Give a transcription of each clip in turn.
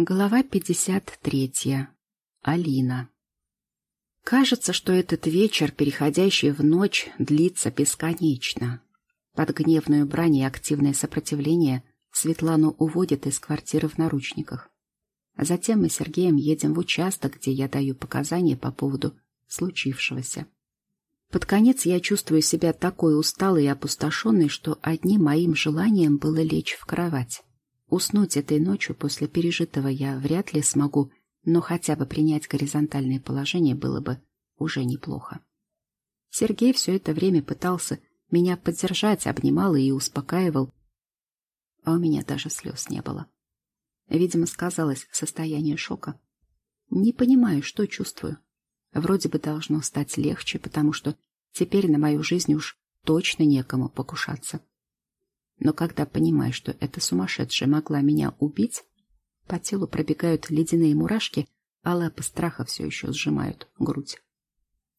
Глава 53. Алина. Кажется, что этот вечер, переходящий в ночь, длится бесконечно. Под гневную брань и активное сопротивление Светлану уводят из квартиры в наручниках. Затем мы с Сергеем едем в участок, где я даю показания по поводу случившегося. Под конец я чувствую себя такой усталой и опустошенной, что одним моим желанием было лечь в кровать. Уснуть этой ночью после пережитого я вряд ли смогу, но хотя бы принять горизонтальное положение было бы уже неплохо. Сергей все это время пытался меня поддержать, обнимал и успокаивал, а у меня даже слез не было. Видимо, сказалось состояние шока. Не понимаю, что чувствую. Вроде бы должно стать легче, потому что теперь на мою жизнь уж точно некому покушаться. Но когда понимаю, что эта сумасшедшая могла меня убить, по телу пробегают ледяные мурашки, а лапы страха все еще сжимают грудь.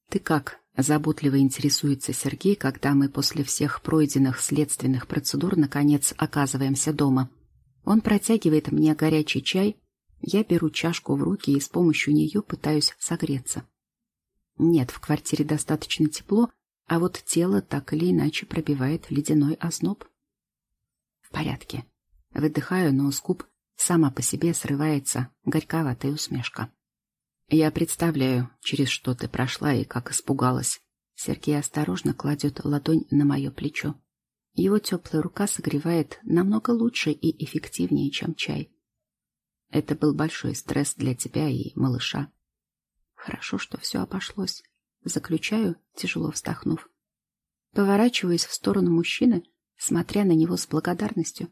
«Ты как?» — заботливо интересуется Сергей, когда мы после всех пройденных следственных процедур наконец оказываемся дома. Он протягивает мне горячий чай, я беру чашку в руки и с помощью нее пытаюсь согреться. Нет, в квартире достаточно тепло, а вот тело так или иначе пробивает ледяной озноб. В порядке. Выдыхаю, но с сама по себе срывается горьковатая усмешка. Я представляю, через что ты прошла и как испугалась. Сергей осторожно кладет ладонь на мое плечо. Его теплая рука согревает намного лучше и эффективнее, чем чай. Это был большой стресс для тебя и малыша. Хорошо, что все обошлось. Заключаю, тяжело вздохнув. Поворачиваюсь в сторону мужчины, смотря на него с благодарностью.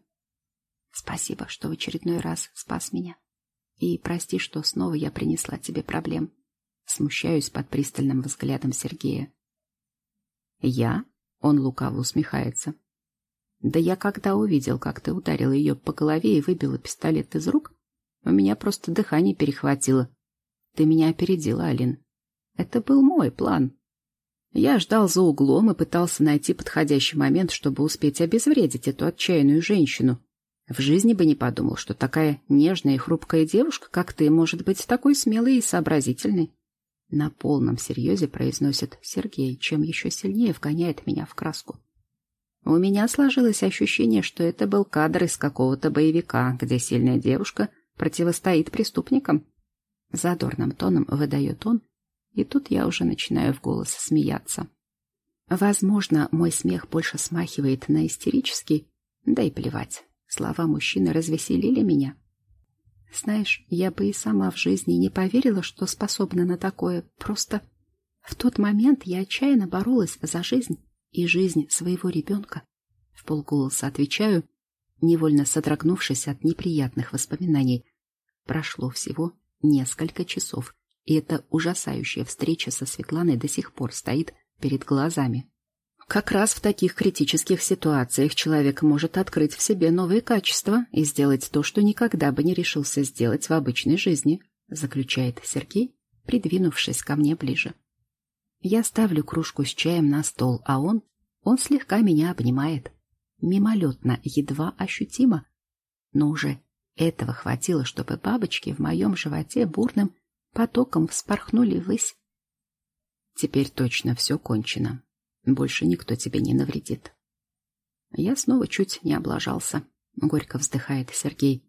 Спасибо, что в очередной раз спас меня. И прости, что снова я принесла тебе проблем. Смущаюсь под пристальным взглядом Сергея. Я? Он лукаво усмехается. Да я когда увидел, как ты ударила ее по голове и выбила пистолет из рук, у меня просто дыхание перехватило. Ты меня опередила, Алин. Это был мой план. Я ждал за углом и пытался найти подходящий момент, чтобы успеть обезвредить эту отчаянную женщину. В жизни бы не подумал, что такая нежная и хрупкая девушка, как ты, может быть такой смелой и сообразительной. На полном серьезе произносит Сергей, чем еще сильнее вгоняет меня в краску. У меня сложилось ощущение, что это был кадр из какого-то боевика, где сильная девушка противостоит преступникам. Задорным тоном выдает он, и тут я уже начинаю в голос смеяться. Возможно, мой смех больше смахивает на истерический, да и плевать. Слова мужчины развеселили меня. Знаешь, я бы и сама в жизни не поверила, что способна на такое. Просто в тот момент я отчаянно боролась за жизнь и жизнь своего ребенка. В полголоса отвечаю, невольно содрогнувшись от неприятных воспоминаний. Прошло всего несколько часов, и эта ужасающая встреча со Светланой до сих пор стоит перед глазами. Как раз в таких критических ситуациях человек может открыть в себе новые качества и сделать то, что никогда бы не решился сделать в обычной жизни, заключает Сергей, придвинувшись ко мне ближе. Я ставлю кружку с чаем на стол, а он, он слегка меня обнимает. Мимолетно, едва ощутимо, но уже этого хватило, чтобы бабочки в моем животе бурным потоком вспорхнули ввысь. Теперь точно все кончено. Больше никто тебе не навредит. Я снова чуть не облажался, горько вздыхает Сергей.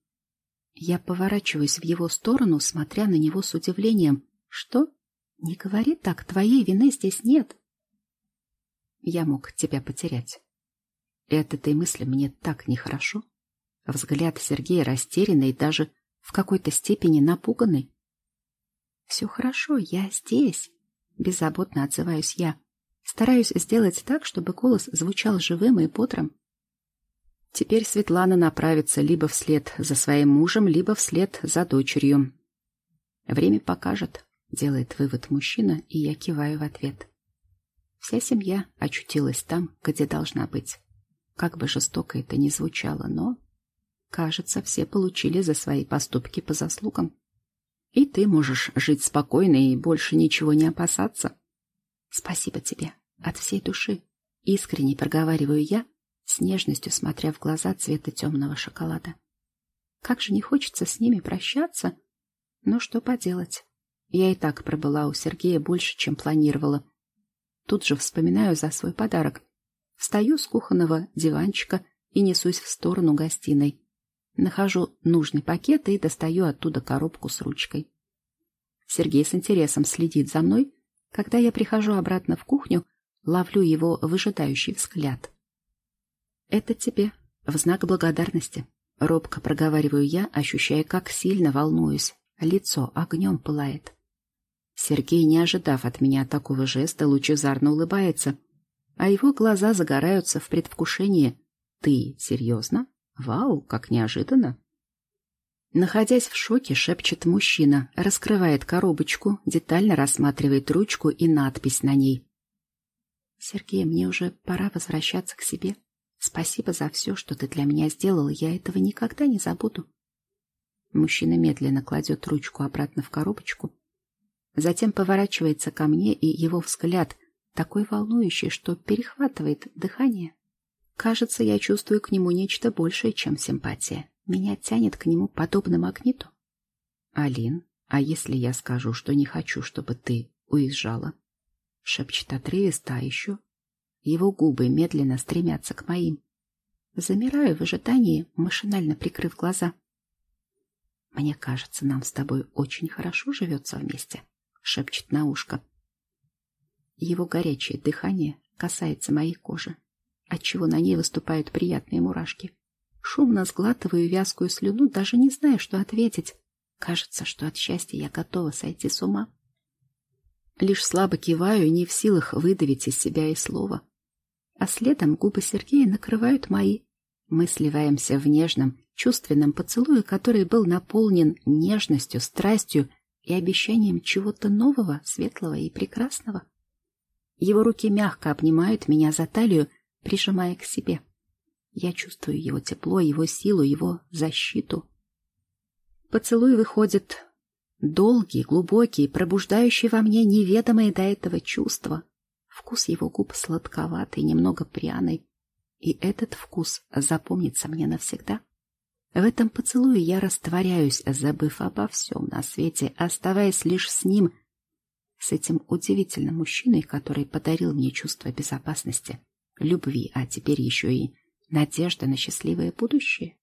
Я поворачиваюсь в его сторону, смотря на него с удивлением. Что? Не говори так, твоей вины здесь нет. Я мог тебя потерять. И от этой мысли мне так нехорошо. Взгляд Сергея растерянный, даже в какой-то степени напуганный. «Все хорошо, я здесь», — беззаботно отзываюсь я. Стараюсь сделать так, чтобы голос звучал живым и бодрым. Теперь Светлана направится либо вслед за своим мужем, либо вслед за дочерью. Время покажет, делает вывод мужчина, и я киваю в ответ. Вся семья очутилась там, где должна быть. Как бы жестоко это ни звучало, но, кажется, все получили за свои поступки по заслугам. И ты можешь жить спокойно и больше ничего не опасаться. Спасибо тебе. От всей души. Искренне проговариваю я, с нежностью смотря в глаза цвета темного шоколада. Как же не хочется с ними прощаться. Но что поделать? Я и так пробыла у Сергея больше, чем планировала. Тут же вспоминаю за свой подарок. Встаю с кухонного диванчика и несусь в сторону гостиной. Нахожу нужный пакет и достаю оттуда коробку с ручкой. Сергей с интересом следит за мной. Когда я прихожу обратно в кухню, ловлю его выжидающий взгляд. «Это тебе, в знак благодарности», — робко проговариваю я, ощущая, как сильно волнуюсь. Лицо огнем пылает. Сергей, не ожидав от меня такого жеста, лучезарно улыбается, а его глаза загораются в предвкушении. «Ты серьезно? Вау, как неожиданно!» Находясь в шоке, шепчет мужчина, раскрывает коробочку, детально рассматривает ручку и надпись на ней. «Сергей, мне уже пора возвращаться к себе. Спасибо за все, что ты для меня сделал, я этого никогда не забуду». Мужчина медленно кладет ручку обратно в коробочку, Затем поворачивается ко мне, и его взгляд такой волнующий, что перехватывает дыхание. Кажется, я чувствую к нему нечто большее, чем симпатия. Меня тянет к нему подобно магниту. «Алин, а если я скажу, что не хочу, чтобы ты уезжала?» Шепчет отрывисто, а еще его губы медленно стремятся к моим. Замираю в ожидании, машинально прикрыв глаза. «Мне кажется, нам с тобой очень хорошо живется вместе» шепчет на ушко. Его горячее дыхание касается моей кожи, отчего на ней выступают приятные мурашки. Шумно сглатываю вязкую слюну, даже не зная, что ответить. Кажется, что от счастья я готова сойти с ума. Лишь слабо киваю, не в силах выдавить из себя и слова. А следом губы Сергея накрывают мои. Мы сливаемся в нежном, чувственном поцелуе, который был наполнен нежностью, страстью и обещанием чего-то нового, светлого и прекрасного. Его руки мягко обнимают меня за талию, прижимая к себе. Я чувствую его тепло, его силу, его защиту. Поцелуй выходит долгий, глубокий, пробуждающий во мне неведомые до этого чувства. Вкус его губ сладковатый, немного пряный, и этот вкус запомнится мне навсегда. В этом поцелуе я растворяюсь, забыв обо всем на свете, оставаясь лишь с ним, с этим удивительным мужчиной, который подарил мне чувство безопасности, любви, а теперь еще и надежда на счастливое будущее.